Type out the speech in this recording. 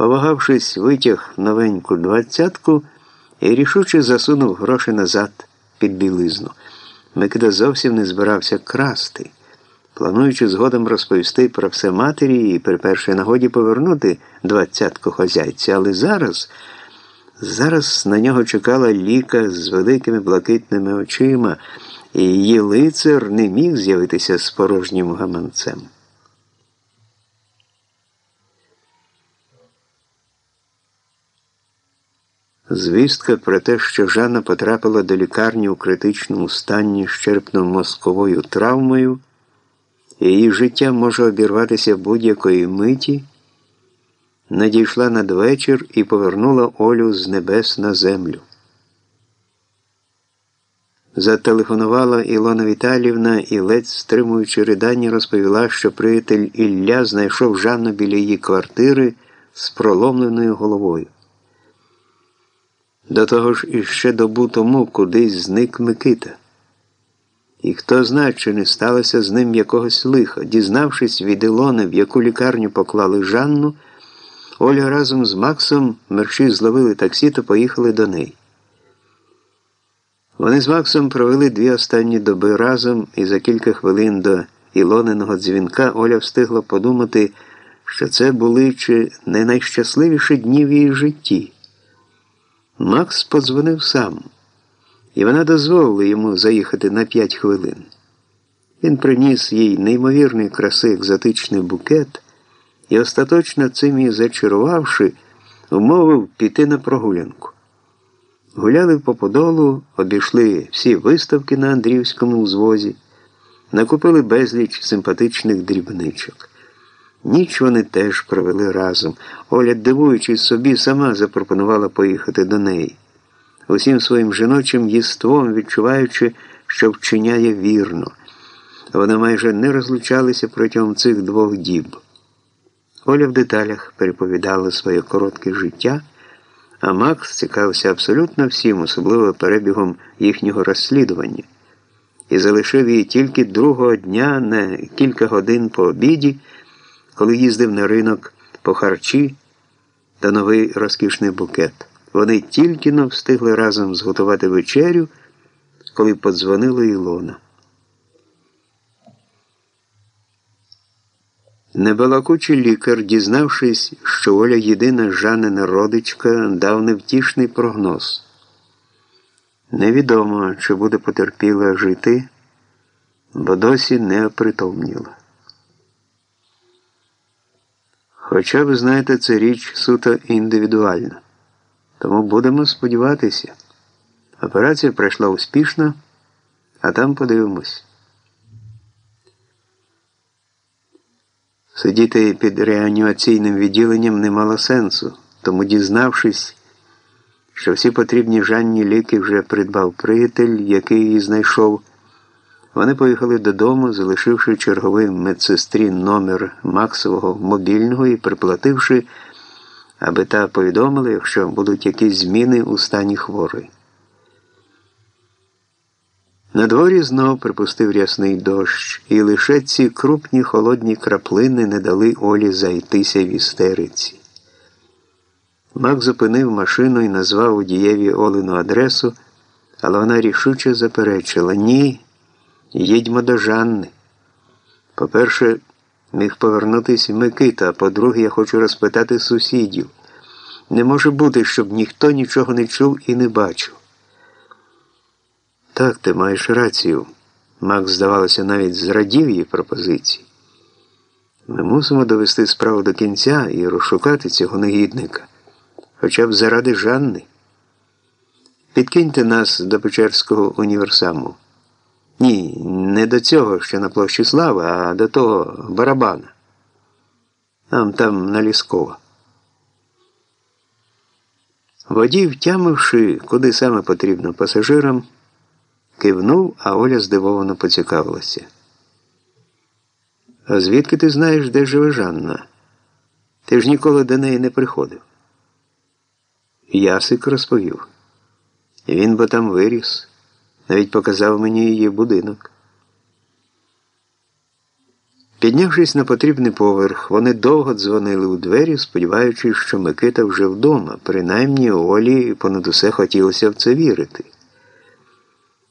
Повагавшись, витяг новеньку двадцятку і рішуче засунув гроші назад під білизну. Микита зовсім не збирався красти, плануючи згодом розповісти про все матері і при першій нагоді повернути двадцятку хазяйці. Але зараз, зараз на нього чекала ліка з великими блакитними очима, і її лицар не міг з'явитися з порожнім гаманцем. Звістка про те, що Жанна потрапила до лікарні у критичному стані з черепно-мозковою травмою, і її життя може обірватися будь-якої миті, надійшла надвечір і повернула Олю з небес на землю. Зателефонувала Ілона Віталівна і, ледь стримуючи ридання, розповіла, що приятель Ілля знайшов Жанну біля її квартири з проломленою головою. До того ж іще добу тому кудись зник Микита. І хто знає, чи не сталося з ним якогось лиха. Дізнавшись від Ілони, в яку лікарню поклали Жанну, Оля разом з Максом мерші зловили таксі та поїхали до неї. Вони з Максом провели дві останні доби разом, і за кілька хвилин до Ілониного дзвінка Оля встигла подумати, що це були чи не найщасливіші дні в її житті. Макс подзвонив сам, і вона дозволила йому заїхати на п'ять хвилин. Він приніс їй неймовірної краси екзотичний букет і, остаточно цим її зачарувавши, умовив піти на прогулянку. Гуляли по Подолу, обійшли всі виставки на Андріївському узвозі, накупили безліч симпатичних дрібничок. Ніч вони теж провели разом. Оля, дивуючись собі, сама запропонувала поїхати до неї, усім своїм жіночим єством відчуваючи, що вчиняє вірно. Вони майже не розлучалися протягом цих двох діб. Оля в деталях переповідала своє коротке життя, а Макс цікавився абсолютно всім, особливо перебігом їхнього розслідування, і залишив її тільки другого дня на кілька годин по обіді коли їздив на ринок по харчі та новий розкішний букет. Вони тільки но встигли разом зготувати вечерю, коли подзвонила Ілона. Небалакучий лікар, дізнавшись, що Оля єдина Жанина родичка, дав невтішний прогноз. Невідомо, чи буде потерпіла жити, бо досі не опритомніла. Хоча ви знаєте, це річ суто індивідуальна. Тому будемо сподіватися. Операція пройшла успішно, а там подивимось. Сидіти під реанімаційним відділенням не мало сенсу, тому, дізнавшись, що всі потрібні Жанні ліки вже придбав приятель, який її знайшов. Вони поїхали додому, залишивши черговий медсестрі номер Максового мобільного і приплативши, аби та повідомила, якщо будуть якісь зміни у стані хворої. На дворі знов припустив рясний дощ, і лише ці крупні холодні краплини не дали Олі зайтися в істериці. Мак зупинив машину і назвав водієві Олину адресу, але вона рішуче заперечила ні. Їдьмо до Жанни. По-перше, міг повернутися Микита, а по-друге, я хочу розпитати сусідів. Не може бути, щоб ніхто нічого не чув і не бачив. Так, ти маєш рацію. Макс, здавалося, навіть зрадів її пропозиції. Ми мусимо довести справу до кінця і розшукати цього негідника, хоча б заради Жанни. Підкиньте нас до Печерського універсаму. Ні, не до цього, що на площі Слави, а до того барабана. Нам там на Ліскова. Водій, втямивши, куди саме потрібно пасажирам, кивнув, а Оля здивовано поцікавилася. А звідки ти знаєш, де живе Жанна? Ти ж ніколи до неї не приходив. Ясик розповів. Він бо там виріс навіть показав мені її будинок. Піднявшись на потрібний поверх, вони довго дзвонили у двері, сподіваючись, що Микита вже вдома, принаймні Олі понад усе хотілося в це вірити.